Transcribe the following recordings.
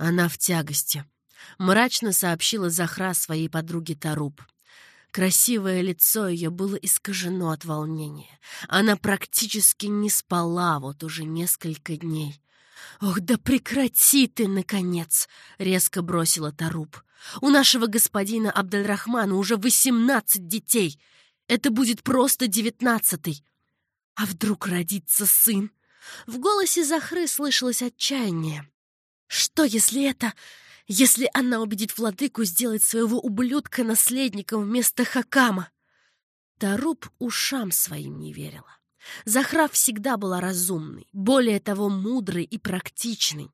Она в тягости. Мрачно сообщила Захра своей подруге Таруб. Красивое лицо ее было искажено от волнения. Она практически не спала вот уже несколько дней. «Ох, да прекрати ты, наконец!» — резко бросила Таруб. «У нашего господина Абдальрахмана уже восемнадцать детей. Это будет просто девятнадцатый. А вдруг родится сын?» В голосе Захры слышалось отчаяние. «Что, если это... Если она убедит владыку сделать своего ублюдка наследником вместо Хакама?» Таруб ушам своим не верила. Захра всегда была разумной, более того, мудрой и практичной.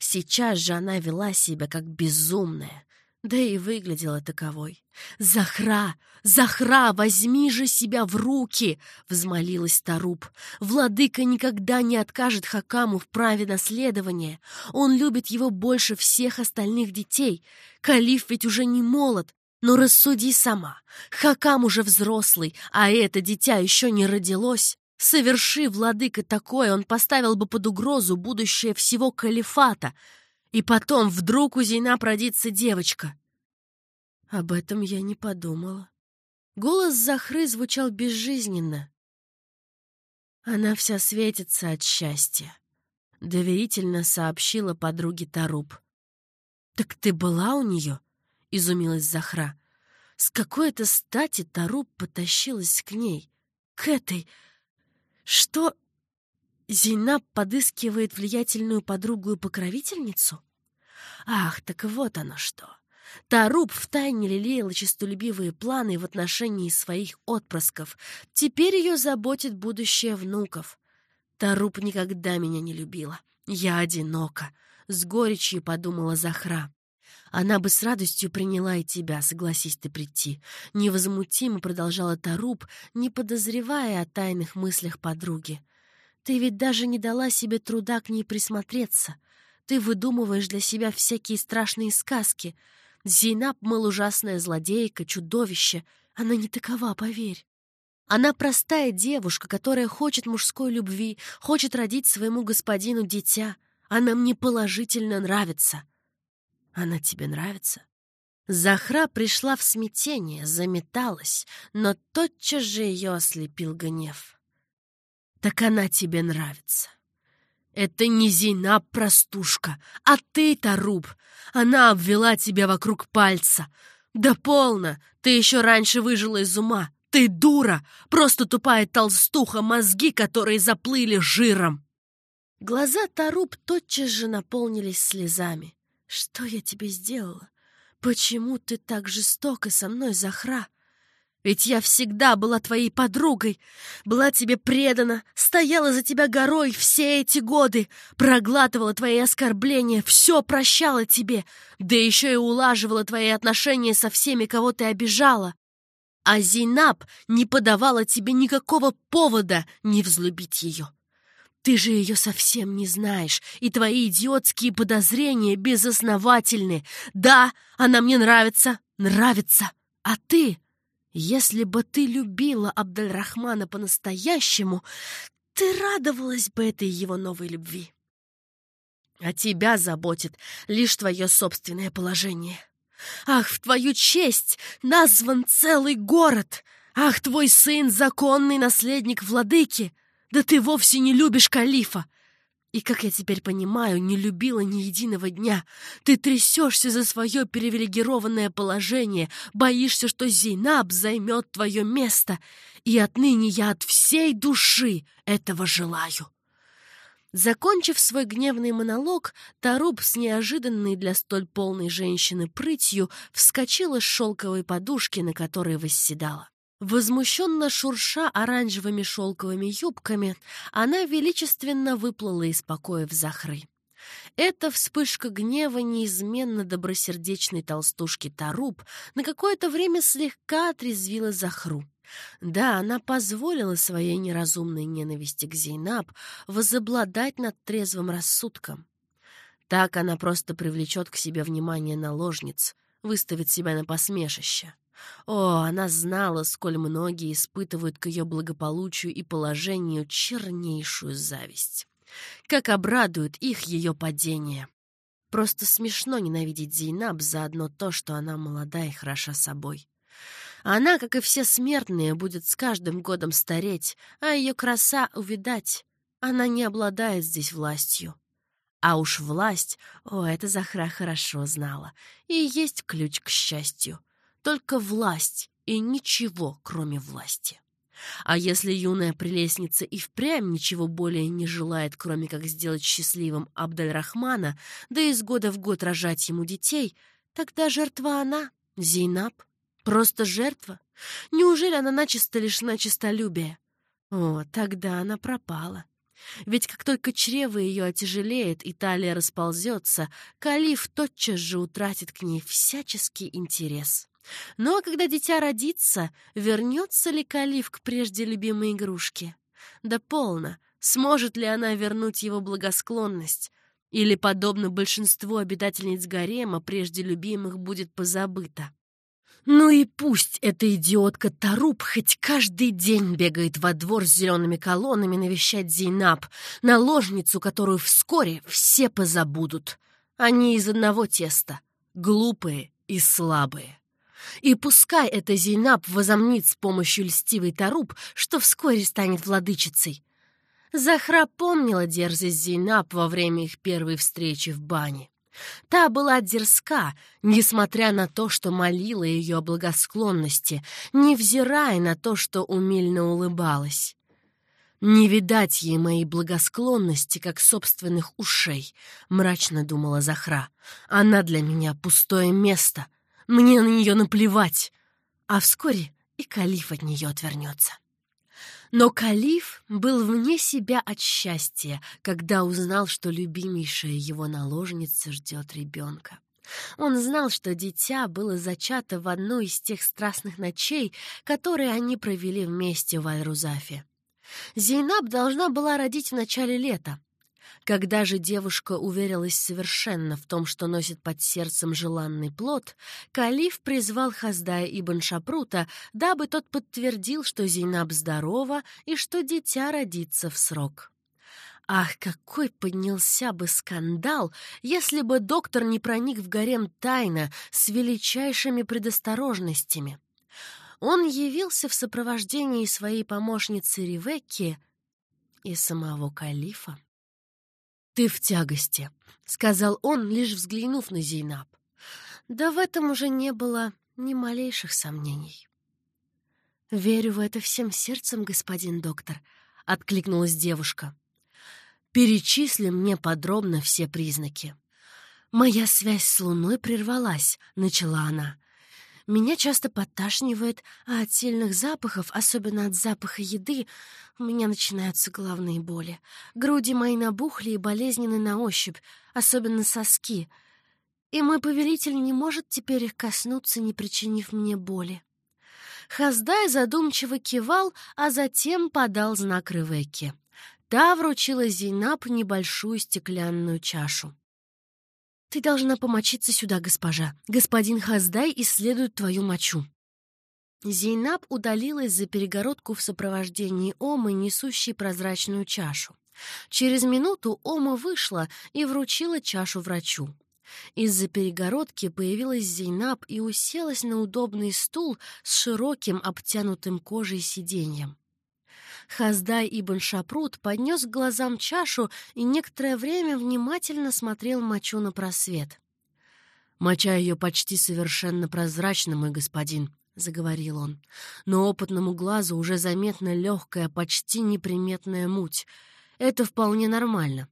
Сейчас же она вела себя как безумная, да и выглядела таковой. «Захра! Захра! Возьми же себя в руки!» — взмолилась Таруб. «Владыка никогда не откажет Хакаму в праве наследования. Он любит его больше всех остальных детей. Калиф ведь уже не молод, но рассуди сама. Хакам уже взрослый, а это дитя еще не родилось. Соверши, владыка, такое, он поставил бы под угрозу будущее всего калифата. И потом вдруг у Зейнаб родится девочка. Об этом я не подумала. Голос Захры звучал безжизненно. Она вся светится от счастья. Доверительно сообщила подруге Таруб. «Так ты была у нее?» — изумилась Захра. С какой-то стати Таруб потащилась к ней, к этой, что Зейнаб подыскивает влиятельную подругу и покровительницу? Ах, так вот оно что. Таруб втайне лелеяла честолюбивые планы в отношении своих отпрысков. Теперь ее заботит будущее внуков. Таруб никогда меня не любила. Я одинока. С горечью подумала Захра. Она бы с радостью приняла и тебя, согласись ты прийти. Невозмутимо продолжала Таруб, не подозревая о тайных мыслях подруги. Ты ведь даже не дала себе труда к ней присмотреться. Ты выдумываешь для себя всякие страшные сказки. Зейнаб, мол, ужасная злодейка, чудовище. Она не такова, поверь. Она простая девушка, которая хочет мужской любви, хочет родить своему господину дитя. Она мне положительно нравится. Она тебе нравится?» Захра пришла в смятение, заметалась, но тотчас же ее ослепил гнев. «Так она тебе нравится. Это не Зина простушка, а ты, Таруб. Она обвела тебя вокруг пальца. Да полно, ты еще раньше выжила из ума. Ты дура, просто тупая толстуха, мозги, которые заплыли жиром». Глаза Таруб тотчас же наполнились слезами. «Что я тебе сделала? Почему ты так жестоко со мной, Захра? Ведь я всегда была твоей подругой, была тебе предана, стояла за тебя горой все эти годы, проглатывала твои оскорбления, все прощала тебе, да еще и улаживала твои отношения со всеми, кого ты обижала. А Зейнаб не подавала тебе никакого повода не взлюбить ее. Ты же ее совсем не знаешь, и твои идиотские подозрения безосновательны. Да, она мне нравится, нравится. А ты, если бы ты любила Абдальрахмана по-настоящему, ты радовалась бы этой его новой любви. А тебя заботит лишь твое собственное положение. Ах, в твою честь назван целый город! Ах, твой сын — законный наследник владыки! Да ты вовсе не любишь калифа! И, как я теперь понимаю, не любила ни единого дня. Ты трясешься за свое привилегированное положение, боишься, что Зейнаб займет твое место. И отныне я от всей души этого желаю. Закончив свой гневный монолог, Таруб с неожиданной для столь полной женщины прытью вскочила с шелковой подушки, на которой восседала. Возмущенно шурша оранжевыми шелковыми юбками, она величественно выплыла из покоев Захры. Эта вспышка гнева неизменно добросердечной толстушки Таруб на какое-то время слегка отрезвила Захру. Да, она позволила своей неразумной ненависти к Зейнаб возобладать над трезвым рассудком. Так она просто привлечет к себе внимание наложниц, выставит себя на посмешище. О, она знала, сколь многие испытывают к ее благополучию и положению чернейшую зависть. Как обрадует их ее падение. Просто смешно ненавидеть Зейнаб за одно то, что она молода и хороша собой. Она, как и все смертные, будет с каждым годом стареть, а ее краса увидать. Она не обладает здесь властью. А уж власть, о, это Захра хорошо знала, и есть ключ к счастью. Только власть и ничего, кроме власти. А если юная прелестница и впрямь ничего более не желает, кроме как сделать счастливым Абдальрахмана, да из года в год рожать ему детей, тогда жертва она, Зейнаб. Просто жертва. Неужели она начисто лишена честолюбия? О, тогда она пропала. Ведь как только чрево ее отяжелеет и талия расползется, Калиф тотчас же утратит к ней всяческий интерес. Ну а когда дитя родится, вернется ли Калиф к прежде любимой игрушке? Да полно. Сможет ли она вернуть его благосклонность? Или, подобно большинству обитательниц гарема, прежде любимых будет позабыто? Ну и пусть эта идиотка Таруб хоть каждый день бегает во двор с зелеными колоннами навещать Зейнаб, наложницу, которую вскоре все позабудут. Они из одного теста, глупые и слабые. И пускай эта Зейнаб возомнит с помощью льстивой Таруб, что вскоре станет владычицей. Захра помнила дерзость Зейнаб во время их первой встречи в бане. Та была дерзка, несмотря на то, что молила ее о благосклонности, невзирая на то, что умильно улыбалась. «Не видать ей моей благосклонности, как собственных ушей», — мрачно думала Захра. «Она для меня пустое место. Мне на нее наплевать». А вскоре и калиф от нее отвернется. Но Калиф был вне себя от счастья, когда узнал, что любимейшая его наложница ждет ребенка. Он знал, что дитя было зачато в одну из тех страстных ночей, которые они провели вместе в Аль-Рузафе. Зейнаб должна была родить в начале лета, когда же девушка уверилась совершенно в том, что носит под сердцем желанный плод, Калиф призвал Хаздая ибн Шапрута, дабы тот подтвердил, что Зейнаб здорова и что дитя родится в срок. Ах, какой поднялся бы скандал, если бы доктор не проник в гарем тайно с величайшими предосторожностями. Он явился в сопровождении своей помощницы Ривекки и самого калифа. «Ты в тягости», — сказал он, лишь взглянув на Зейнаб. Да в этом уже не было ни малейших сомнений. «Верю в это всем сердцем, господин доктор», — откликнулась девушка. «Перечисли мне подробно все признаки». «Моя связь с Луной прервалась», — начала она. Меня часто подташнивает, а от сильных запахов, особенно от запаха еды, у меня начинаются головные боли. Груди мои набухли и болезненны на ощупь, особенно соски. И мой повелитель не может теперь их коснуться, не причинив мне боли. Хаздай задумчиво кивал, а затем подал знак Ревекке. Та вручила Зейнаб небольшую стеклянную чашу. «Ты должна помочиться сюда, госпожа. Господин Хаздай исследует твою мочу». Зейнаб удалилась за перегородку в сопровождении Омы, несущей прозрачную чашу. Через минуту Ома вышла и вручила чашу врачу. Из-за перегородки появилась Зейнаб и уселась на удобный стул с широким обтянутым кожей сиденьем. Хаздай ибн Шапрут поднес к глазам чашу и некоторое время внимательно смотрел мочу на просвет. «Моча ее почти совершенно прозрачна, мой господин», — заговорил он. «Но опытному глазу уже заметна легкая, почти неприметная муть. Это вполне нормально».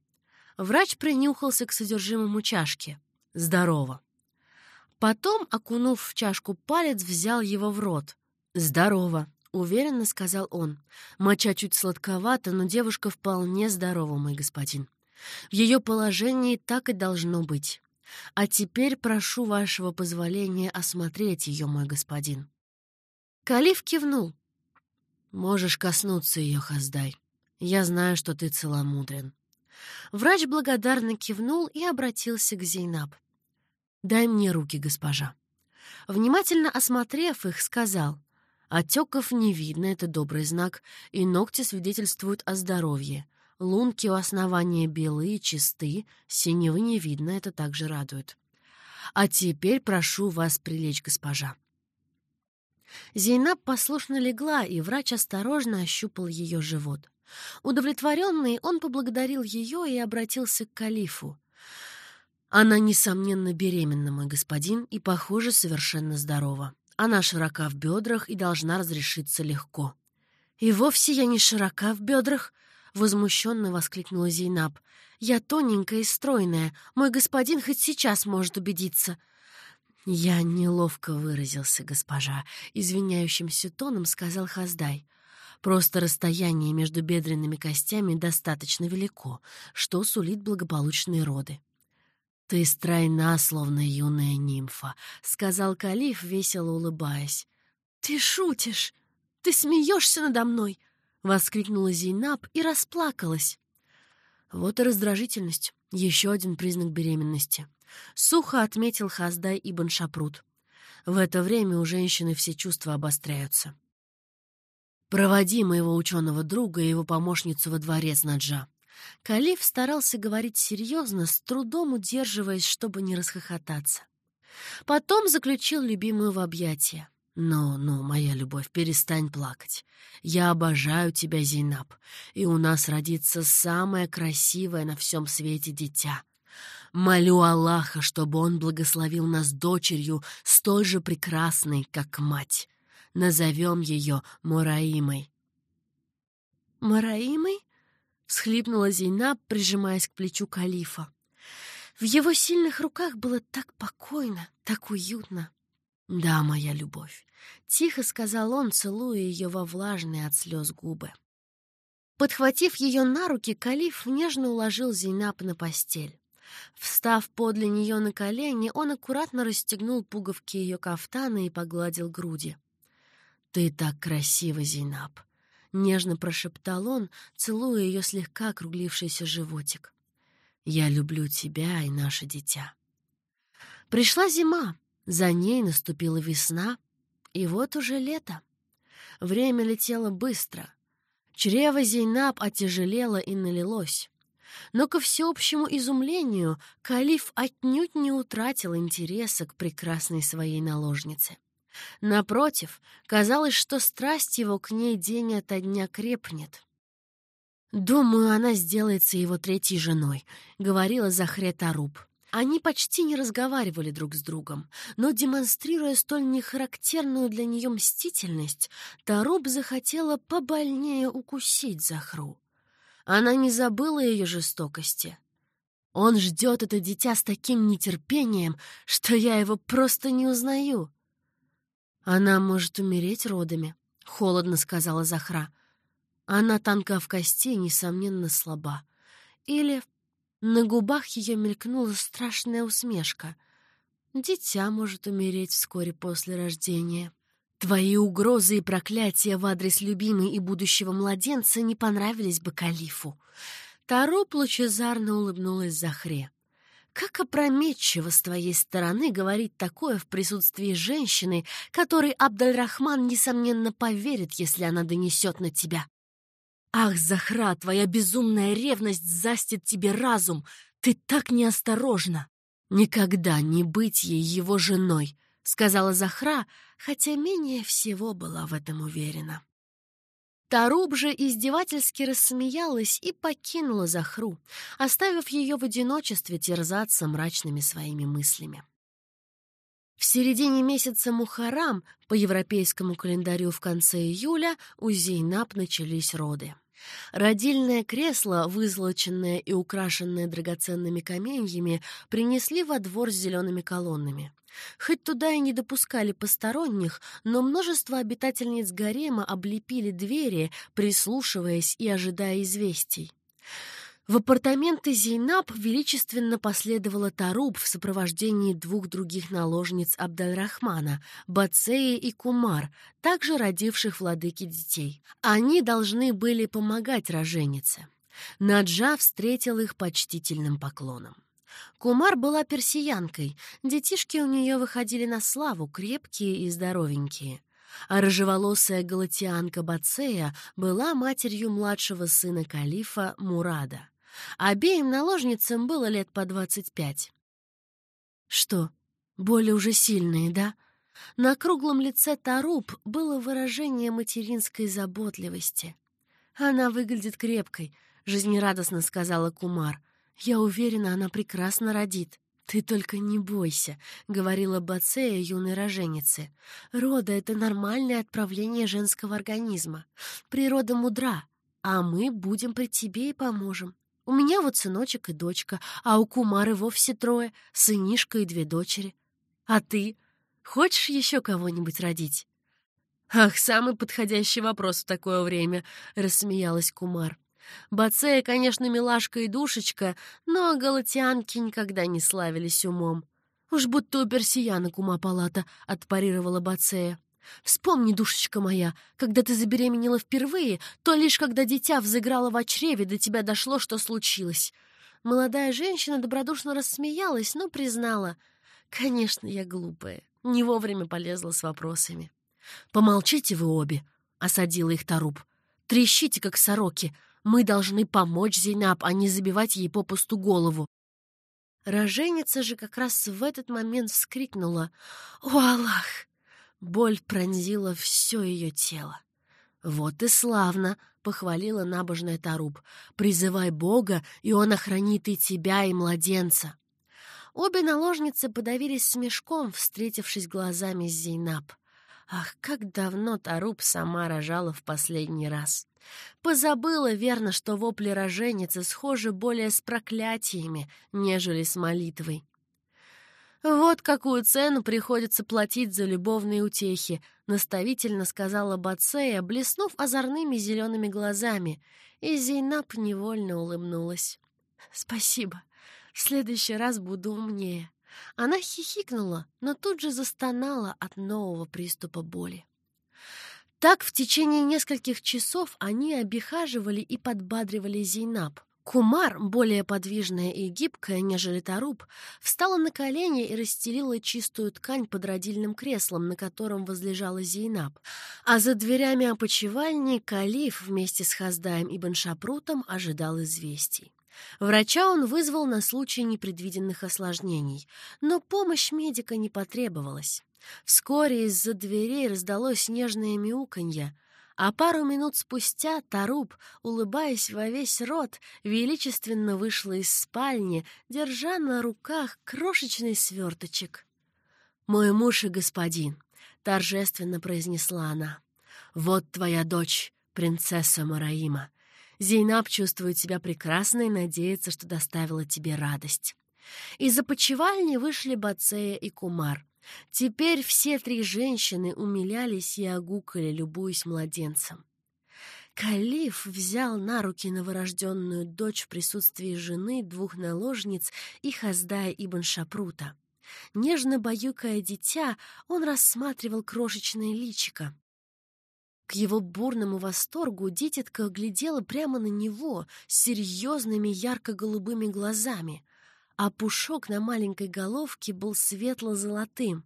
Врач принюхался к содержимому чашки. «Здорово». Потом, окунув в чашку палец, взял его в рот. «Здорово». — уверенно сказал он. «Моча чуть сладковата, но девушка вполне здорова, мой господин. В ее положении так и должно быть. А теперь прошу вашего позволения осмотреть ее, мой господин». Калиф кивнул. «Можешь коснуться ее, Хаздай. Я знаю, что ты целомудрен». Врач благодарно кивнул и обратился к Зейнаб. «Дай мне руки, госпожа». Внимательно осмотрев их, сказал — Отеков не видно, это добрый знак, и ногти свидетельствуют о здоровье. Лунки у основания белые, чисты, синевы не видно, это также радует. А теперь прошу вас прилечь, госпожа. Зейнаб послушно легла, и врач осторожно ощупал ее живот. Удовлетворенный, он поблагодарил ее и обратился к калифу. «Она, несомненно, беременна, мой господин, и, похоже, совершенно здорова. Она широка в бедрах и должна разрешиться легко». «И вовсе я не широка в бедрах!» — возмущенно воскликнула Зейнаб. «Я тоненькая и стройная. Мой господин хоть сейчас может убедиться». «Я неловко выразился, госпожа», — извиняющимся тоном сказал Хаздай. «Просто расстояние между бедренными костями достаточно велико, что сулит благополучные роды». «Ты стройна, словно юная нимфа», — сказал Калиф, весело улыбаясь. «Ты шутишь! Ты смеешься надо мной!» — воскликнула Зейнаб и расплакалась. Вот и раздражительность, еще один признак беременности. Сухо отметил Хаздай Ибн Шапрут. В это время у женщины все чувства обостряются. «Проводи моего ученого друга и его помощницу во дворец Наджа». Калиф старался говорить серьезно, с трудом удерживаясь, чтобы не расхохотаться. Потом заключил любимую в объятия. «Ну, ну, моя любовь, перестань плакать. Я обожаю тебя, Зейнаб, и у нас родится самое красивое на всем свете дитя. Молю Аллаха, чтобы он благословил нас дочерью, столь же прекрасной, как мать. Назовем ее Мураимой». «Мараимой?» — всхлипнула Зейнаб, прижимаясь к плечу калифа. В его сильных руках было так покойно, так уютно. «Да, моя любовь», — тихо сказал он, целуя ее во влажные от слез губы. Подхватив ее на руки, Калиф нежно уложил Зейнаб на постель. Встав подле нее на колени, он аккуратно расстегнул пуговки ее кафтана и погладил груди. «Ты так красива, Зейнаб!» — нежно прошептал он, целуя ее слегка округлившийся животик. «Я люблю тебя и наше дитя». Пришла зима, за ней наступила весна, и вот уже лето. Время летело быстро. Чрево Зейнаб отяжелело и налилось. Но ко всеобщему изумлению калиф отнюдь не утратил интереса к прекрасной своей наложнице. Напротив, казалось, что страсть его к ней день ото дня крепнет. «Думаю, она сделается его третьей женой», — говорила Захре Таруб. Они почти не разговаривали друг с другом, но, демонстрируя столь нехарактерную для нее мстительность, Таруб захотела побольнее укусить Захру. Она не забыла ее жестокости. Он ждет это дитя с таким нетерпением, что я его просто не узнаю. «Она может умереть родами», — холодно сказала Захра. Она тонка в кости несомненно, слаба. Или на губах ее мелькнула страшная усмешка. Дитя может умереть вскоре после рождения. Твои угрозы и проклятия в адрес любимой и будущего младенца не понравились бы калифу. Тароп лучезарно улыбнулась Захре. Как опрометчиво с твоей стороны говорить такое в присутствии женщины, которой Абдальрахман, несомненно, поверит, если она донесет на тебя. «Ах, Захра, твоя безумная ревность застит тебе разум! Ты так неосторожна!» «Никогда не быть ей его женой», — сказала Захра, хотя менее всего была в этом уверена. Таруб же издевательски рассмеялась и покинула Захру, оставив ее в одиночестве терзаться мрачными своими мыслями. В середине месяца Мухарам, по европейскому календарю в конце июля, у Зейнаб начались роды. Родильное кресло, вызолоченное и украшенное драгоценными каменьями, принесли во двор с зелеными колоннами. Хоть туда и не допускали посторонних, но множество обитательниц гарема облепили двери, прислушиваясь и ожидая известий. В апартаменты Зейнаб величественно последовала Таруб в сопровождении двух других наложниц Абдальрахмана, Бацеи и Кумар, также родивших владыки детей. Они должны были помогать роженице. Наджа встретил их почтительным поклоном. Кумар была персиянкой, детишки у нее выходили на славу, крепкие и здоровенькие. а рыжеволосая галатианка Бацея была матерью младшего сына калифа Мурада. Обеим наложницам было лет по двадцать пять. Что, боли уже сильные, да? На круглом лице Таруб было выражение материнской заботливости. «Она выглядит крепкой», — жизнерадостно сказала Кумар. «Я уверена, она прекрасно родит». «Ты только не бойся», — говорила Бацея юной роженице. «Рода — это нормальное отправление женского организма. Природа мудра, а мы будем при тебе и поможем. У меня вот сыночек и дочка, а у Кумары вовсе трое, сынишка и две дочери. А ты? Хочешь еще кого-нибудь родить?» «Ах, самый подходящий вопрос в такое время», — рассмеялась Кумар. Бацея, конечно, милашка и душечка, но галатианки никогда не славились умом. «Уж будто у персиянок ума палата», — отпарировала Бацея. «Вспомни, душечка моя, когда ты забеременела впервые, то лишь когда дитя взыграло в чреве, до тебя дошло, что случилось». Молодая женщина добродушно рассмеялась, но признала. «Конечно, я глупая. Не вовремя полезла с вопросами». «Помолчите вы обе», — осадила их Таруб. «Трещите, как сороки. Мы должны помочь Зейнаб, а не забивать ей попусту голову. Роженица же как раз в этот момент вскрикнула «О, Аллах!» Боль пронзила все ее тело. «Вот и славно!» — похвалила набожная Таруб. «Призывай Бога, и Он охранит и тебя, и младенца!» Обе наложницы подавились смешком, встретившись глазами с Зейнаб. Ах, как давно Таруб сама рожала в последний раз! Позабыла, верно, что вопли роженицы схожи более с проклятиями, нежели с молитвой. «Вот какую цену приходится платить за любовные утехи», — наставительно сказала Бацея, блеснув озорными зелеными глазами, и Зейнаб невольно улыбнулась. «Спасибо. В следующий раз буду умнее». Она хихикнула, но тут же застонала от нового приступа боли. Так в течение нескольких часов они обихаживали и подбадривали Зейнаб. Кумар, более подвижная и гибкая, нежели Таруб, встала на колени и расстелила чистую ткань под родильным креслом, на котором возлежала Зейнаб. А за дверями опочивальни Калиф вместе с Хаздаем и Беншапрутом ожидал известий. Врача он вызвал на случай непредвиденных осложнений, но помощь медика не потребовалась. Вскоре из-за дверей раздалось нежное мяуканье, а пару минут спустя Таруб, улыбаясь во весь рот, величественно вышла из спальни, держа на руках крошечный сверточек. «Мой муж и господин», — торжественно произнесла она, — «вот твоя дочь, принцесса Мараима. Зейнаб чувствует себя прекрасно и надеется, что доставила тебе радость». Из опочивальни вышли Бацея и Кумар. Теперь все три женщины умилялись и огукали, любуясь младенцем. Калиф взял на руки новорожденную дочь в присутствии жены, двух наложниц и Хаздая Ибн Шапрута. Нежно баюкая дитя, он рассматривал крошечное личико. К его бурному восторгу дитятка глядела прямо на него с серьезными ярко-голубыми глазами, а пушок на маленькой головке был светло-золотым.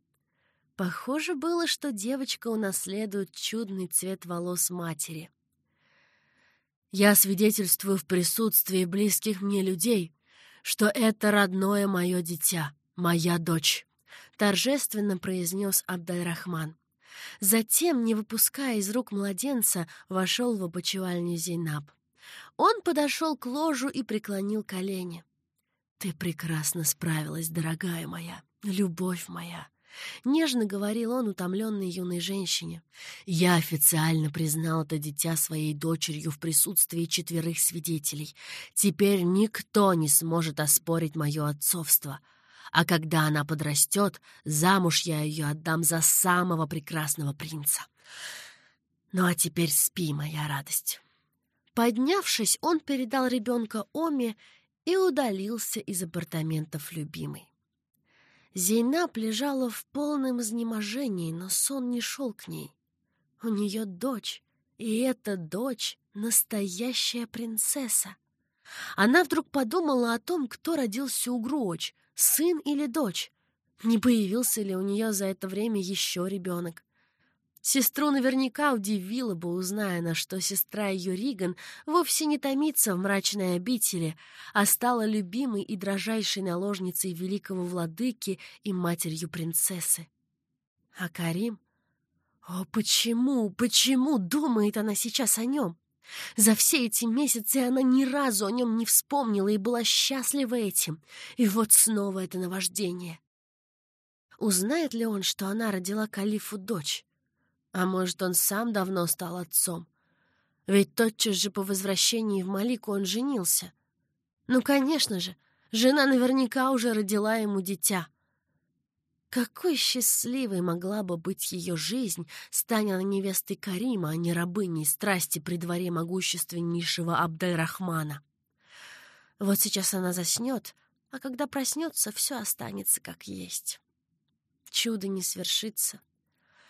Похоже было, что девочка унаследует чудный цвет волос матери. «Я свидетельствую в присутствии близких мне людей, что это родное мое дитя, моя дочь», — торжественно произнес Абдальрахман. Затем, не выпуская из рук младенца, вошел в опочивальню Зейнаб. Он подошел к ложу и преклонил колени. «Ты прекрасно справилась, дорогая моя, любовь моя!» Нежно говорил он утомленной юной женщине. «Я официально признал это дитя своей дочерью в присутствии четверых свидетелей. Теперь никто не сможет оспорить мое отцовство. А когда она подрастет, замуж я ее отдам за самого прекрасного принца. Ну а теперь спи, моя радость». Поднявшись, он передал ребенка Оме и удалился из апартаментов любимой. Зейнаб лежала в полном изнеможении, но сон не шел к ней. У нее дочь, и эта дочь — настоящая принцесса. Она вдруг подумала о том, кто родился у Груоч, сын или дочь. Не появился ли у нее за это время еще ребенок? Сестру наверняка удивило бы, узная, на что сестра ее Риган вовсе не томится в мрачной обители, а стала любимой и дрожайшей наложницей великого владыки и матерью принцессы. А Карим? О, почему, почему думает она сейчас о нем? За все эти месяцы она ни разу о нем не вспомнила и была счастлива этим. И вот снова это наваждение. Узнает ли он, что она родила Калифу дочь? А может, он сам давно стал отцом? Ведь тотчас же по возвращении в Малику он женился. Ну, конечно же, жена наверняка уже родила ему дитя. Какой счастливой могла бы быть ее жизнь, стань она невестой Карима, а не рабыней страсти при дворе могущественнейшего Абдальрахмана. Вот сейчас она заснет, а когда проснется, все останется как есть. Чудо не свершится.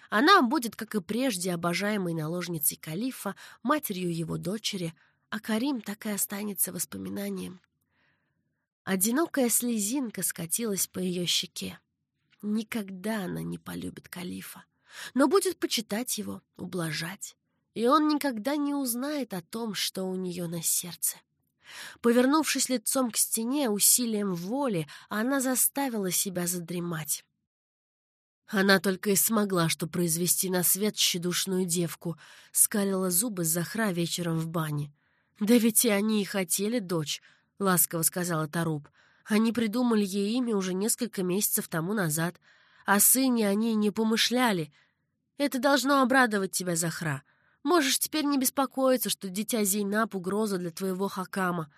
Она будет, как и прежде, обожаемой наложницей калифа, матерью его дочери, а Карим так и останется воспоминанием. Одинокая слезинка скатилась по ее щеке. Никогда она не полюбит калифа, но будет почитать его, ублажать, и он никогда не узнает о том, что у нее на сердце. Повернувшись лицом к стене усилием воли, она заставила себя задремать. Она только и смогла, что произвести на свет тщедушную девку, скалила зубы Захра вечером в бане. «Да ведь и они и хотели дочь», — ласково сказала Таруб. «Они придумали ей имя уже несколько месяцев тому назад. О сыне они не помышляли. Это должно обрадовать тебя, Захра. Можешь теперь не беспокоиться, что дитя Зейнаб — угроза для твоего хакама».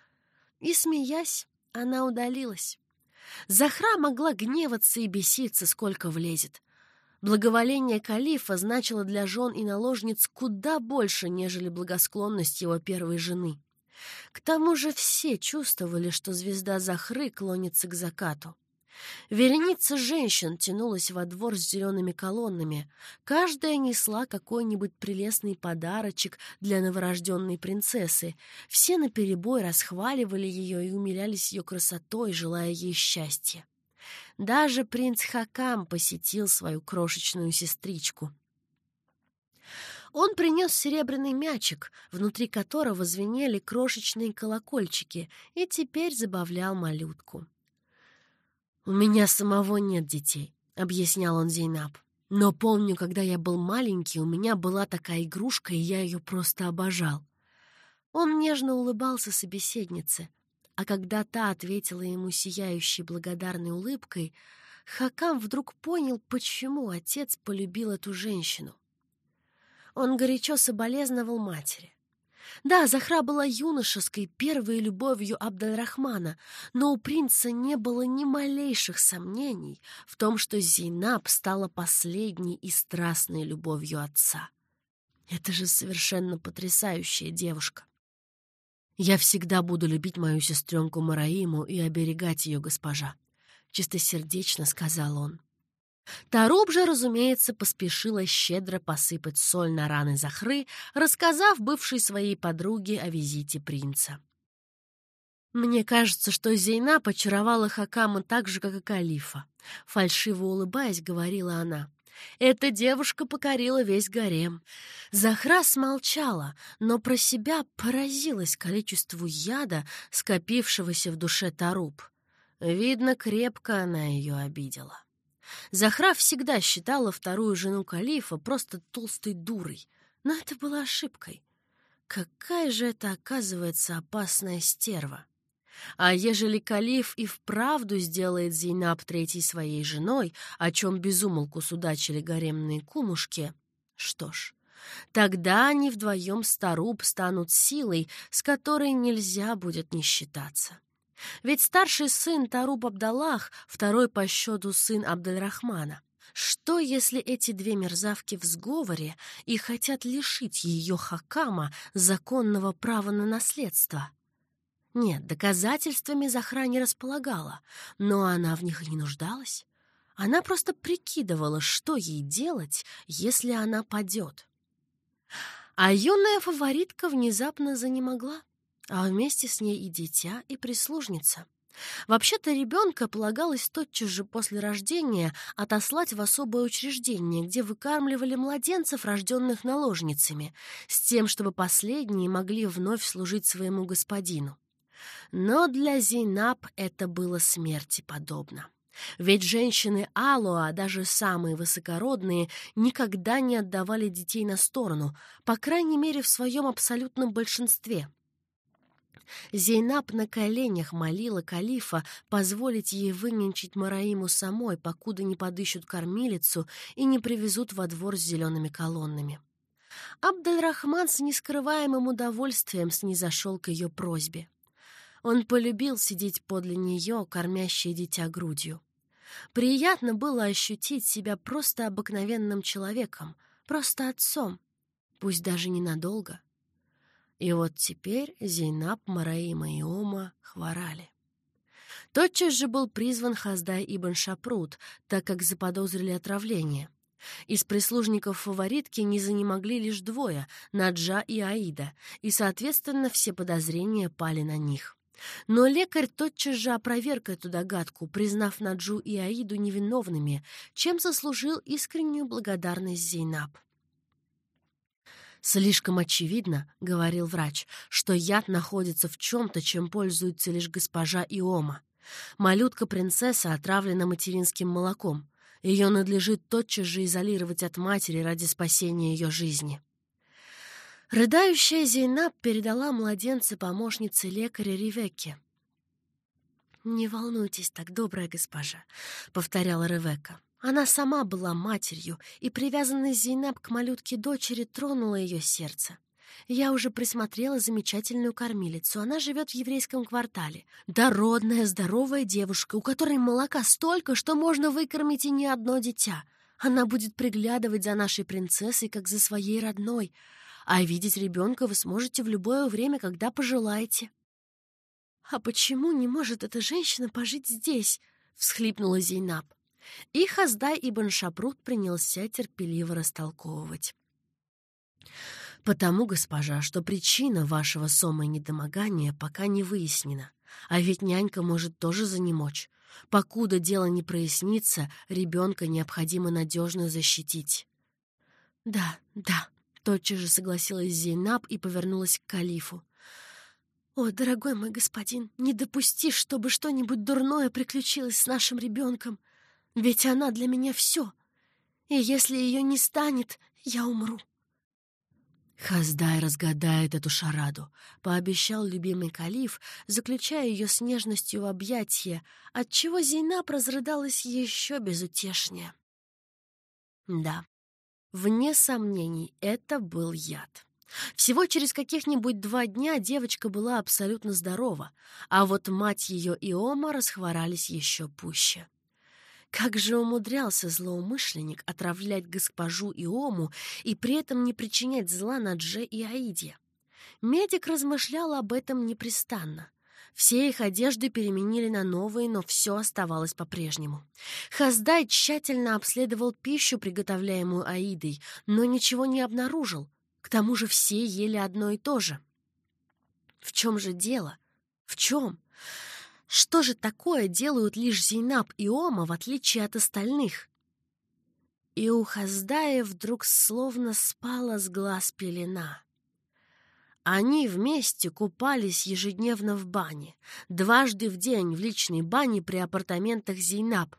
И, смеясь, она удалилась. Захра могла гневаться и беситься, сколько влезет. Благоволение калифа значило для жен и наложниц куда больше, нежели благосклонность его первой жены. К тому же все чувствовали, что звезда Захры клонится к закату. Вереница женщин тянулась во двор с зелеными колоннами. Каждая несла какой-нибудь прелестный подарочек для новорожденной принцессы. Все наперебой расхваливали ее и умилялись ее красотой, желая ей счастья. Даже принц Хакам посетил свою крошечную сестричку. Он принес серебряный мячик, внутри которого звенели крошечные колокольчики, и теперь забавлял малютку. «У меня самого нет детей», — объяснял он Зейнаб. «Но помню, когда я был маленький, у меня была такая игрушка, и я ее просто обожал». Он нежно улыбался собеседнице, а когда та ответила ему сияющей благодарной улыбкой, Хакам вдруг понял, почему отец полюбил эту женщину. Он горячо соболезновал матери. Да, Захра была юношеской первой любовью Абдальрахмана, но у принца не было ни малейших сомнений в том, что Зейнаб стала последней и страстной любовью отца. Это же совершенно потрясающая девушка. «Я всегда буду любить мою сестренку Мараиму и оберегать ее, госпожа», — чистосердечно сказал он. Таруб же, разумеется, поспешила щедро посыпать соль на раны Захры, рассказав бывшей своей подруге о визите принца. «Мне кажется, что Зейна почаровала Хакама так же, как и Калифа», — фальшиво улыбаясь, говорила она. «Эта девушка покорила весь гарем». Захра смолчала, но про себя поразилась количеству яда, скопившегося в душе Таруб. Видно, крепко она ее обидела. Захра всегда считала вторую жену калифа просто толстой дурой, но это была ошибкой. Какая же это, оказывается, опасная стерва! А ежели калиф и вправду сделает Зейнаб третьей своей женой, о чем безумолку судачили гаремные кумушки, что ж, тогда они вдвоем старуб станут силой, с которой нельзя будет не считаться. Ведь старший сын Таруб Абдаллах, второй по счету сын Абдальрахмана. Что, если эти две мерзавки в сговоре и хотят лишить ее Хакама законного права на наследство? Нет, доказательствами Захра не располагала, но она в них не нуждалась. Она просто прикидывала, что ей делать, если она падет. А юная фаворитка внезапно занемогла а вместе с ней и дитя, и прислужница. Вообще-то ребенка полагалось тотчас же после рождения отослать в особое учреждение, где выкармливали младенцев, рожденных наложницами, с тем, чтобы последние могли вновь служить своему господину. Но для Зейнаб это было смерти подобно. Ведь женщины Алуа, даже самые высокородные, никогда не отдавали детей на сторону, по крайней мере, в своем абсолютном большинстве. Зейнаб на коленях молила калифа позволить ей выненчить Мараиму самой, покуда не подыщут кормилицу и не привезут во двор с зелеными колоннами. Абдальрахман с нескрываемым удовольствием снизошел к ее просьбе. Он полюбил сидеть подле нее, кормящей дитя грудью. Приятно было ощутить себя просто обыкновенным человеком, просто отцом, пусть даже ненадолго. И вот теперь Зейнаб, Мараима и Ома хворали. Тотчас же был призван Хаздай ибн Шапрут, так как заподозрили отравление. Из прислужников фаворитки не занемогли лишь двое — Наджа и Аида, и, соответственно, все подозрения пали на них. Но лекарь тотчас же опроверг эту догадку, признав Наджу и Аиду невиновными, чем заслужил искреннюю благодарность Зейнаб. «Слишком очевидно, — говорил врач, — что яд находится в чем-то, чем пользуется лишь госпожа Иома. Малютка-принцесса отравлена материнским молоком. Ее надлежит тотчас же изолировать от матери ради спасения ее жизни». Рыдающая Зейнаб передала младенца помощнице лекаря Ревекке. «Не волнуйтесь так, добрая госпожа», — повторяла Ревекка. Она сама была матерью, и привязанность Зейнаб к малютке дочери тронула ее сердце. Я уже присмотрела замечательную кормилицу. Она живет в еврейском квартале. Дородная, здоровая девушка, у которой молока столько, что можно выкормить и не одно дитя. Она будет приглядывать за нашей принцессой, как за своей родной а видеть ребенка вы сможете в любое время, когда пожелаете. «А почему не может эта женщина пожить здесь?» — всхлипнула Зейнаб. И Хаздай Ибн Шапрут принялся терпеливо растолковывать. «Потому, госпожа, что причина вашего сома недомогания пока не выяснена, а ведь нянька может тоже занемочь. Покуда дело не прояснится, ребенка необходимо надежно защитить». «Да, да», Тотчас же согласилась Зейнаб и повернулась к калифу. «О, дорогой мой господин, не допусти, чтобы что-нибудь дурное приключилось с нашим ребенком, ведь она для меня все, и если ее не станет, я умру». «Хаздай разгадает эту шараду», — пообещал любимый калиф, заключая ее с нежностью в объятия, отчего Зейнаб разрыдалась еще безутешнее. Да, Вне сомнений, это был яд. Всего через каких-нибудь два дня девочка была абсолютно здорова, а вот мать ее и Ома расхворались еще пуще. Как же умудрялся злоумышленник отравлять госпожу Иому и при этом не причинять зла Надже и Аиде? Медик размышлял об этом непрестанно. Все их одежды переменили на новые, но все оставалось по-прежнему. Хаздай тщательно обследовал пищу, приготовляемую Аидой, но ничего не обнаружил. К тому же все ели одно и то же. В чем же дело? В чем? Что же такое делают лишь Зейнаб и Ома, в отличие от остальных? И у Хаздая вдруг словно спала с глаз пелена. Они вместе купались ежедневно в бане, дважды в день в личной бане при апартаментах Зейнаб.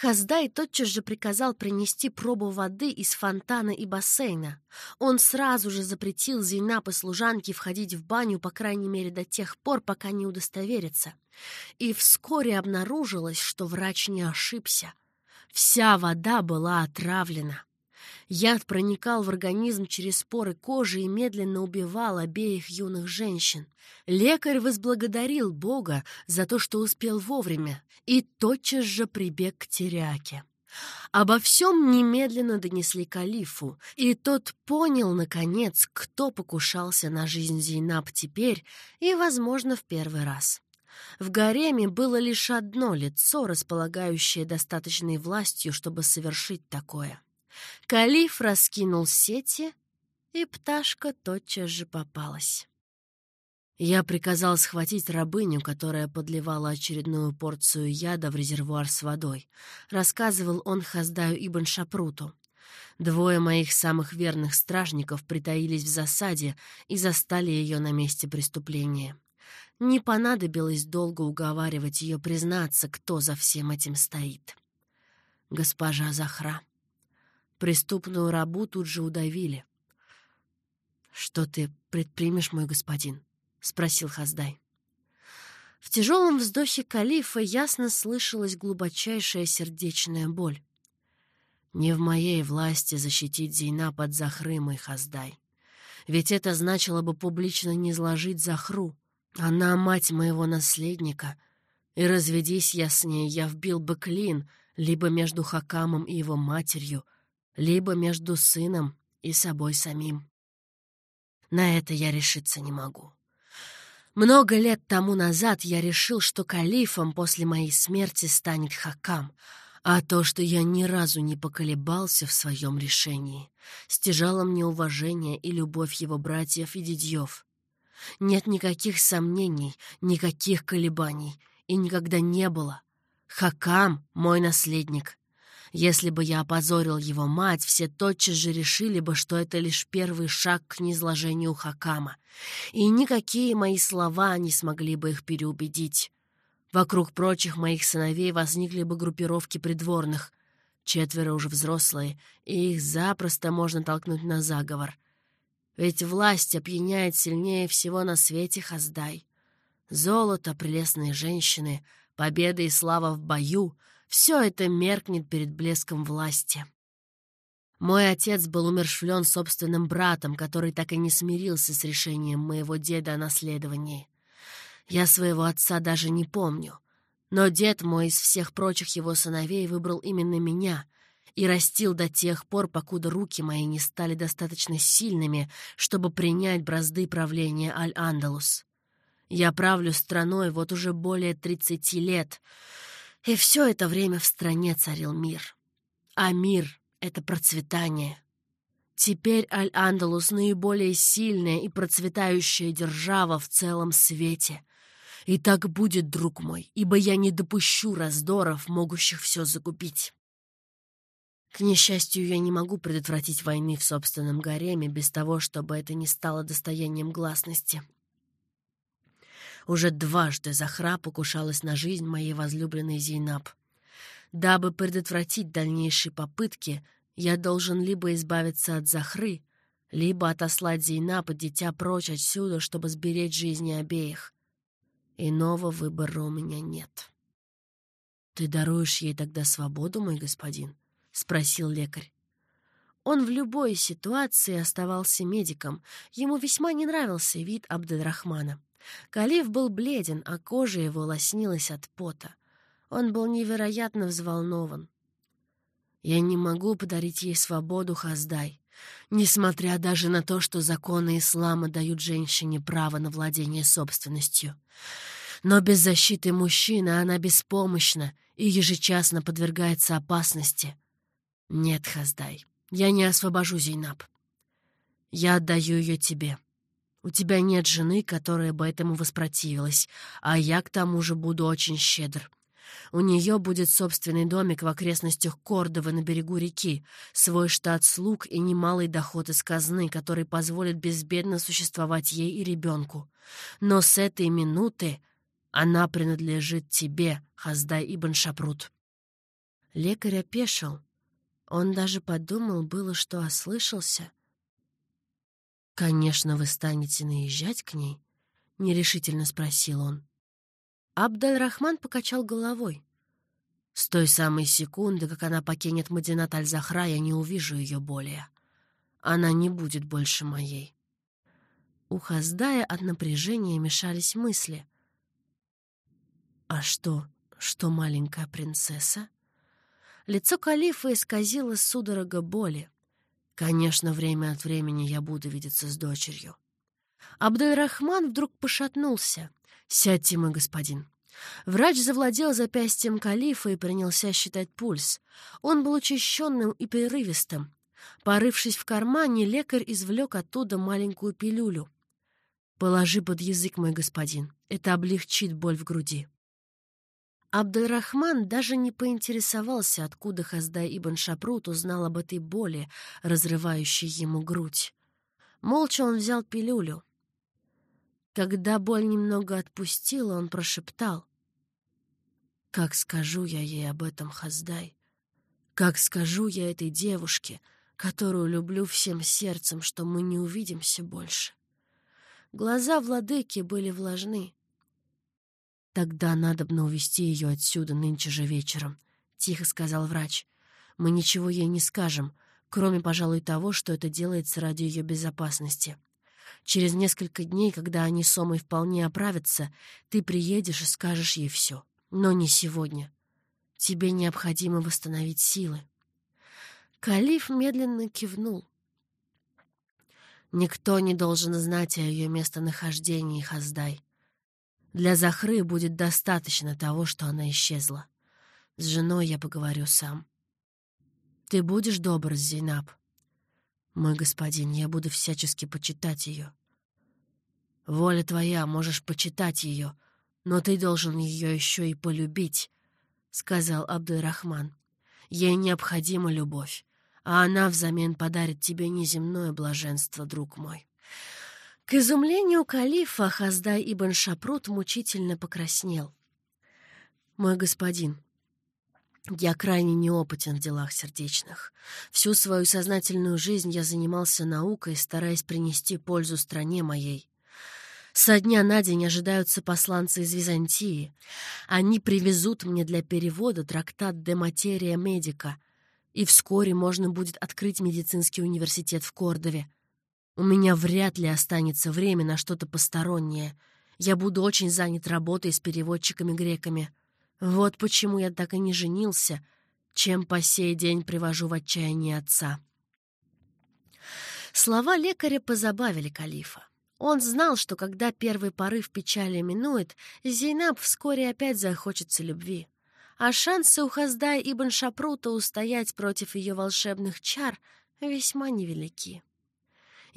Хаздай тотчас же приказал принести пробу воды из фонтана и бассейна. Он сразу же запретил Зейнаб и служанке входить в баню, по крайней мере, до тех пор, пока не удостоверится. И вскоре обнаружилось, что врач не ошибся. Вся вода была отравлена. Яд проникал в организм через поры кожи и медленно убивал обеих юных женщин. Лекарь возблагодарил Бога за то, что успел вовремя, и тотчас же прибег к Теряке. Обо всем немедленно донесли калифу, и тот понял, наконец, кто покушался на жизнь Зейнаб теперь и, возможно, в первый раз. В гареме было лишь одно лицо, располагающее достаточной властью, чтобы совершить такое. Калиф раскинул сети, и пташка тотчас же попалась. Я приказал схватить рабыню, которая подливала очередную порцию яда в резервуар с водой. Рассказывал он Хаздаю Ибн Шапруту. Двое моих самых верных стражников притаились в засаде и застали ее на месте преступления. Не понадобилось долго уговаривать ее признаться, кто за всем этим стоит. Госпожа Захра. Преступную рабу тут же удавили. «Что ты предпримешь, мой господин?» — спросил Хаздай. В тяжелом вздохе калифа ясно слышалась глубочайшая сердечная боль. «Не в моей власти защитить Зейнаб от Захры, Хаздай. Ведь это значило бы публично не изложить Захру. Она мать моего наследника, и разведись я с ней, я вбил бы клин либо между Хакамом и его матерью, либо между сыном и собой самим. На это я решиться не могу. Много лет тому назад я решил, что калифом после моей смерти станет Хакам, а то, что я ни разу не поколебался в своем решении, стяжало мне уважение и любовь его братьев и дядьев. Нет никаких сомнений, никаких колебаний, и никогда не было. Хакам — мой наследник, если бы я опозорил его мать, все тотчас же решили бы, что это лишь первый шаг к низложению Хакама, и никакие мои слова не смогли бы их переубедить. Вокруг прочих моих сыновей возникли бы группировки придворных. Четверо уже взрослые, и их запросто можно толкнуть на заговор. Ведь власть опьяняет сильнее всего на свете Хаздай. Золото, прелестные женщины, победа и слава в бою — все это меркнет перед блеском власти. Мой отец был умершвлен собственным братом, который так и не смирился с решением моего деда о наследовании. Я своего отца даже не помню. Но дед мой из всех прочих его сыновей выбрал именно меня и растил до тех пор, покуда руки мои не стали достаточно сильными, чтобы принять бразды правления Аль-Андалус. Я правлю страной вот уже более тридцати лет — и все это время в стране царил мир. А мир — это процветание. Теперь Аль-Андалус — наиболее сильная и процветающая держава в целом свете. И так будет, друг мой, ибо я не допущу раздоров, могущих все закупить. К несчастью, я не могу предотвратить войны в собственном гареме без того, чтобы это не стало достоянием гласности. Уже дважды Захра покушалась на жизнь моей возлюбленной Зейнаб. Дабы предотвратить дальнейшие попытки, я должен либо избавиться от Захры, либо отослать Зейнаб и дитя прочь отсюда, чтобы сберечь жизни обеих. Иного выбора у меня нет. «Ты даруешь ей тогда свободу, мой господин?» — спросил лекарь. Он в любой ситуации оставался медиком. Ему весьма не нравился вид Абдельрахмана. Калиф был бледен, а кожа его лоснилась от пота. Он был невероятно взволнован. «Я не могу подарить ей свободу, Хаздай, несмотря даже на то, что законы ислама дают женщине право на владение собственностью. Но без защиты мужчины она беспомощна и ежечасно подвергается опасности. Нет, Хаздай, я не освобожу Зейнаб. Я отдаю ее тебе». У тебя нет жены, которая бы этому воспротивилась, а я, к тому же, буду очень щедр. У нее будет собственный домик в окрестностях Кордовы на берегу реки, свой штат слуг и немалый доход из казны, который позволит безбедно существовать ей и ребенку. Но с этой минуты она принадлежит тебе, Хаздай Ибн Шапрут. Лекарь опешил. Он даже подумал было, что ослышался. «Конечно, вы станете наезжать к ней?» — нерешительно спросил он. Абдаль-Рахман покачал головой. «С той самой секунды, как она покинет Мадинат Аль-Захра, я не увижу ее более. Она не будет больше моей». У Хаздая от напряжения мешались мысли. «А что, что маленькая принцесса?» Лицо калифа исказило судорога боли. Конечно, время от времени я буду видеться с дочерью. Абдуль-Рахман вдруг пошатнулся. «Сядьте, мой господин». Врач завладел запястьем калифа и принялся считать пульс. Он был учащенным и прерывистым. Порывшись в кармане, лекарь извлек оттуда маленькую пилюлю. Положи под язык, мой господин. Это облегчит боль в груди. Абдальрахман даже не поинтересовался, откуда Хаздай Ибн Шапрут узнал об этой боли, разрывающей ему грудь. Молча он взял пилюлю. Когда боль немного отпустила, он прошептал. «Как скажу я ей об этом, Хаздай? Как скажу я этой девушке, которую люблю всем сердцем, что мы не увидимся больше?» Глаза владыки были влажны. «Тогда надобно увести ее отсюда нынче же вечером», — тихо сказал врач. «Мы ничего ей не скажем, кроме, пожалуй, того, что это делается ради ее безопасности. Через несколько дней, когда они с Омой вполне оправятся, ты приедешь и скажешь ей все. Но не сегодня. Тебе необходимо восстановить силы». Калиф медленно кивнул. Никто не должен знать о ее местонахождении, Хаздай. Для Захры будет достаточно того, что она исчезла. С женой я поговорю сам. Ты будешь добр, Зейнаб? Мой господин, я буду всячески почитать ее. Воля твоя, можешь почитать ее, но ты должен ее еще и полюбить, — сказал Абдурахман. Ей необходима любовь, а она взамен подарит тебе неземное блаженство, друг мой. К изумлению калифа Хаздай ибн Шапрут мучительно покраснел. «Мой господин, я крайне неопытен в делах сердечных. Всю свою сознательную жизнь я занимался наукой, стараясь принести пользу стране моей. Со дня на день ожидаются посланцы из Византии. Они привезут мне для перевода трактат «De Materia Medica», и вскоре можно будет открыть медицинский университет в Кордове. У меня вряд ли останется время на что-то постороннее. Я буду очень занят работой с переводчиками-греками. Вот почему я так и не женился, чем по сей день привожу в отчаяние отца. Слова лекаря позабавили калифа. Он знал, что когда первый порыв печали минует, Зейнаб вскоре опять захочется любви. А шансы у Хаздай Ибн Шапрута устоять против ее волшебных чар весьма невелики.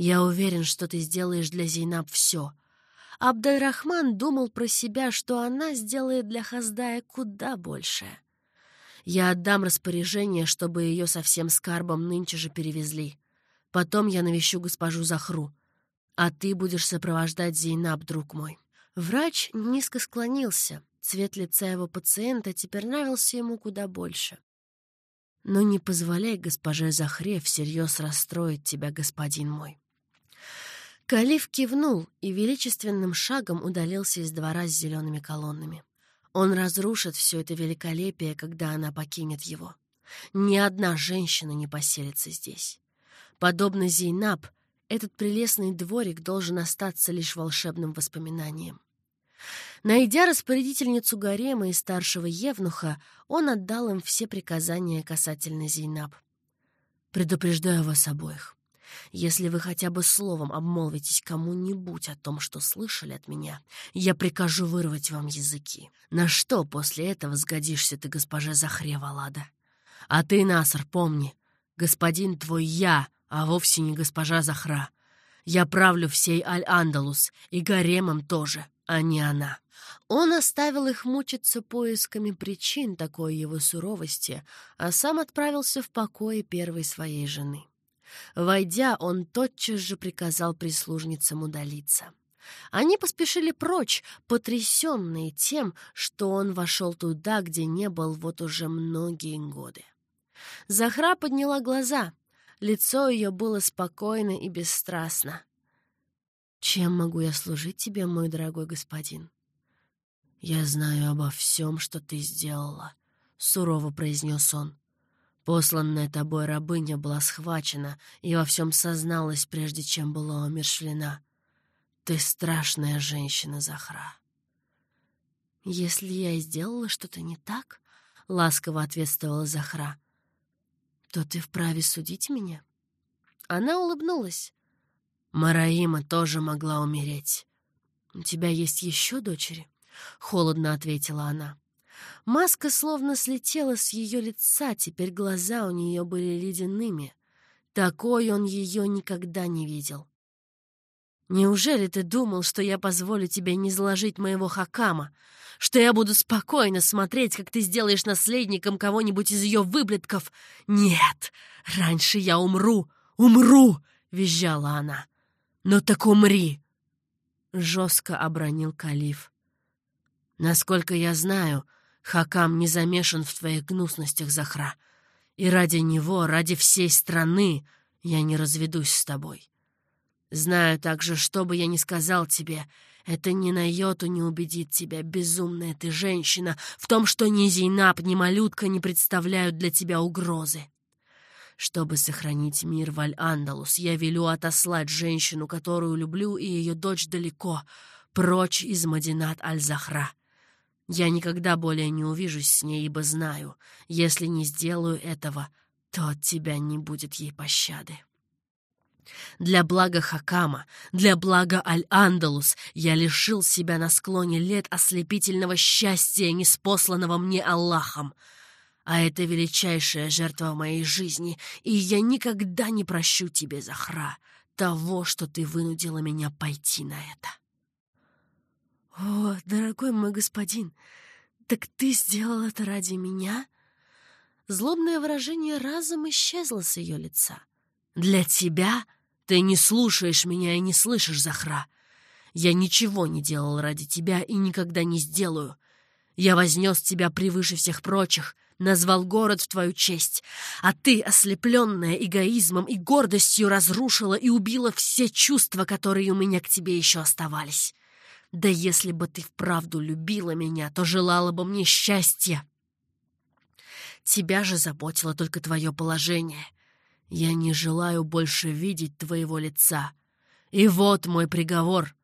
Я уверен, что ты сделаешь для Зейнаб все. Абдальрахман думал про себя, что она сделает для Хаздая куда большее. Я отдам распоряжение, чтобы ее со всем скарбом нынче же перевезли. Потом я навещу госпожу Захру. А ты будешь сопровождать Зейнаб, друг мой». Врач низко склонился. Цвет лица его пациента теперь нравился ему куда больше. «Но не позволяй госпоже Захре всерьез расстроить тебя, господин мой. Калиф кивнул и величественным шагом удалился из двора с зелеными колоннами. Он разрушит все это великолепие, когда она покинет его. Ни одна женщина не поселится здесь. Подобно Зейнаб, этот прелестный дворик должен остаться лишь волшебным воспоминанием. Найдя распорядительницу гарема и старшего евнуха, он отдал им все приказания касательно Зейнаб. «Предупреждаю вас обоих. Если вы хотя бы словом обмолвитесь кому-нибудь о том, что слышали от меня, я прикажу вырвать вам языки. На что после этого сгодишься ты, госпожа Захре Валада? А ты, Насар, помни, господин твой я, а вовсе не госпожа Захра. Я правлю всей Аль-Андалус и гаремом тоже, а не она». Он оставил их мучиться поисками причин такой его суровости, а сам отправился в покое первой своей жены. Войдя, он тотчас же приказал прислужницам удалиться. Они поспешили прочь, потрясенные тем, что он вошел туда, где не был вот уже многие годы. Захра подняла глаза. Лицо ее было спокойно и бесстрастно. «Чем могу я служить тебе, мой дорогой господин?» «Я знаю обо всем, что ты сделала», — сурово произнес он. Посланная тобой рабыня была схвачена и во всем созналась, прежде чем была умершлена. Ты страшная женщина, Захра. «Если я сделала что-то не так, — ласково ответствовала Захра, — то ты вправе судить меня?» Она улыбнулась. «Мараима тоже могла умереть. У тебя есть еще дочери?» — холодно ответила она. Маска словно слетела с ее лица, теперь глаза у нее были ледяными. Такой он ее никогда не видел. Неужели ты думал, что я позволю тебе не заложить моего хакама? Что я буду спокойно смотреть, как ты сделаешь наследником кого-нибудь из ее выблетков? Нет! Раньше я умру! Умру!» — визжала она. «Ну так умри!» — жестко обронил Калиф. «Насколько я знаю, Хакам не замешан в твоих гнусностях, Захра, и ради него, ради всей страны я не разведусь с тобой. Знаю также, что бы я ни сказал тебе, это ни на йоту не убедит тебя, безумная ты женщина, в том, что ни Зейнаб, ни малютка не представляют для тебя угрозы. Чтобы сохранить мир в Аль-Андалус, я велю отослать женщину, которую люблю, и ее дочь далеко, прочь из Мадинат Аль-Захра. Я никогда более не увижусь с ней, ибо знаю, если не сделаю этого, то от тебя не будет ей пощады. Для блага Хакама, для блага Аль-Андалус я лишил себя на склоне лет ослепительного счастья, неспосланного мне Аллахом. А это величайшая жертва моей жизни, и я никогда не прощу тебе, Захра, того, что ты вынудила меня пойти на это. «О, дорогой мой господин, так ты сделал это ради меня?» Злобное выражение разом исчезло с ее лица. «Для тебя?» Ты не слушаешь меня и не слышишь, Захра. Я ничего не делал ради тебя и никогда не сделаю. Я вознес тебя превыше всех прочих, назвал город в твою честь, а ты, ослепленная эгоизмом и гордостью, разрушила и убила все чувства, которые у меня к тебе еще оставались. Да если бы ты вправду любила меня, то желала бы мне счастья. Тебя же заботило только твое положение — я не желаю больше видеть твоего лица. И вот мой приговор.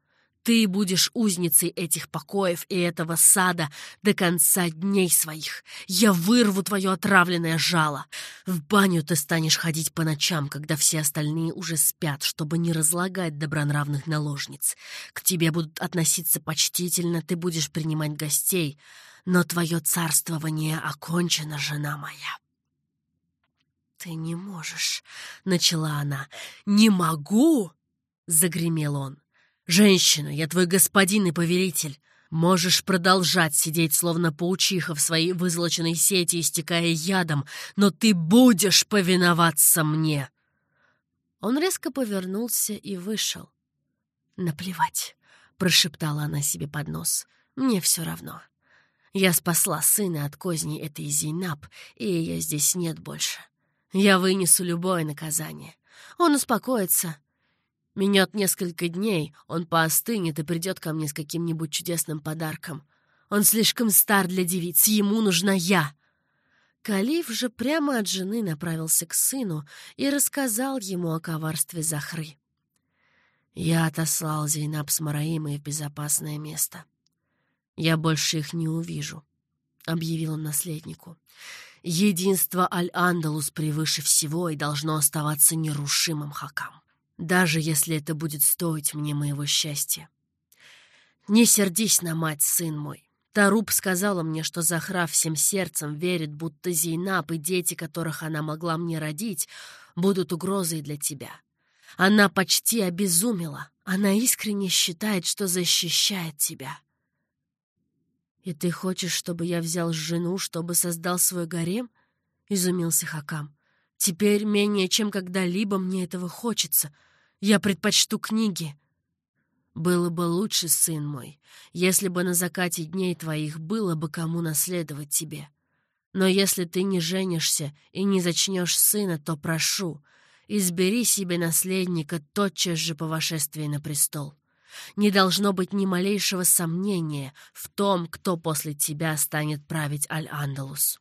Ты будешь узницей этих покоев и этого сада до конца дней своих. Я вырву твое отравленное жало. В баню ты станешь ходить по ночам, когда все остальные уже спят, чтобы не разлагать добронравных наложниц. К тебе будут относиться почтительно, ты будешь принимать гостей, но твое царствование окончено, жена моя. «Ты не можешь», — начала она. «Не могу!» — загремел он. «Женщина, я твой господин и повелитель. Можешь продолжать сидеть, словно паучиха в своей вызолоченной сети, истекая ядом, но ты будешь повиноваться мне!» Он резко повернулся и вышел. «Наплевать», — прошептала она себе под нос. «Мне все равно. Я спасла сына от козни этой Зейнаб, и ее здесь нет больше. Я вынесу любое наказание. Он успокоится. Минет несколько дней, он поостынет и придет ко мне с каким-нибудь чудесным подарком. Он слишком стар для девиц, ему нужна я. Калиф же прямо от жены направился к сыну и рассказал ему о коварстве Захры. Я отослал Зейнаб с Мараимой в безопасное место. Я больше их не увижу, — объявил он наследнику. Единство Аль-Андалус превыше всего и должно оставаться нерушимым, Хакам. Даже если это будет стоить мне моего счастья. Не сердись на мать, сын мой. Таруб сказала мне, что Захра всем сердцем верит, будто Зейнаб и дети, которых она могла мне родить, будут угрозой для тебя. Она почти обезумела. Она искренне считает, что защищает тебя. «И ты хочешь, чтобы я взял жену, чтобы создал свой гарем?» — изумился Хакам. «Теперь менее чем когда-либо мне этого хочется. Я предпочту книги». «Было бы лучше, сын мой, если бы на закате дней твоих было бы кому наследовать тебе. Но если ты не женишься и не зачнешь сына, то прошу, избери себе наследника тотчас же по вошествии на престол. Не должно быть ни малейшего сомнения в том, кто после тебя станет править Аль-Андалус.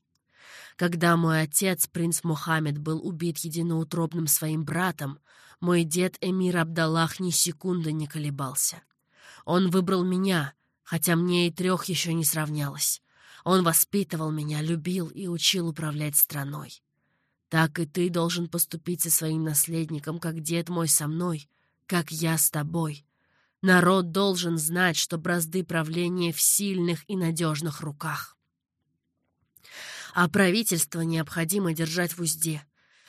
Когда мой отец, принц Мухаммед, был убит единоутробным своим братом, мой дед Эмир Абдаллах ни секунды не колебался. Он выбрал меня, хотя мне и трех еще не сравнялось. Он воспитывал меня, любил и учил управлять страной. Так и ты должен поступить со своим наследником, как дед мой со мной, как я с тобой. Народ должен знать, что бразды правления в сильных и надежных руках. А правительство необходимо держать в узде,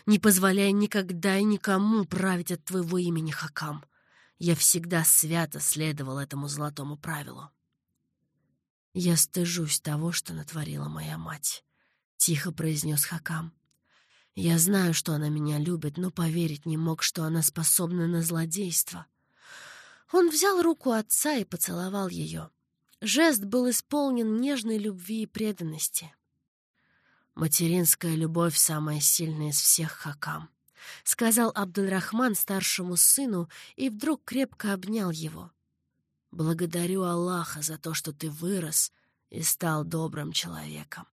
не позволяя никогда и никому править от твоего имени Хакам. Я всегда свято следовал этому золотому правилу. «Я стыжусь того, что натворила моя мать», — тихо произнес Хакам. «Я знаю, что она меня любит, но поверить не мог, что она способна на злодейство». Он взял руку отца и поцеловал ее. Жест был исполнен нежной любви и преданности. «Материнская любовь самая сильная из всех, Хакам», — сказал Абдульрахман старшему сыну и вдруг крепко обнял его. «Благодарю Аллаха за то, что ты вырос и стал добрым человеком.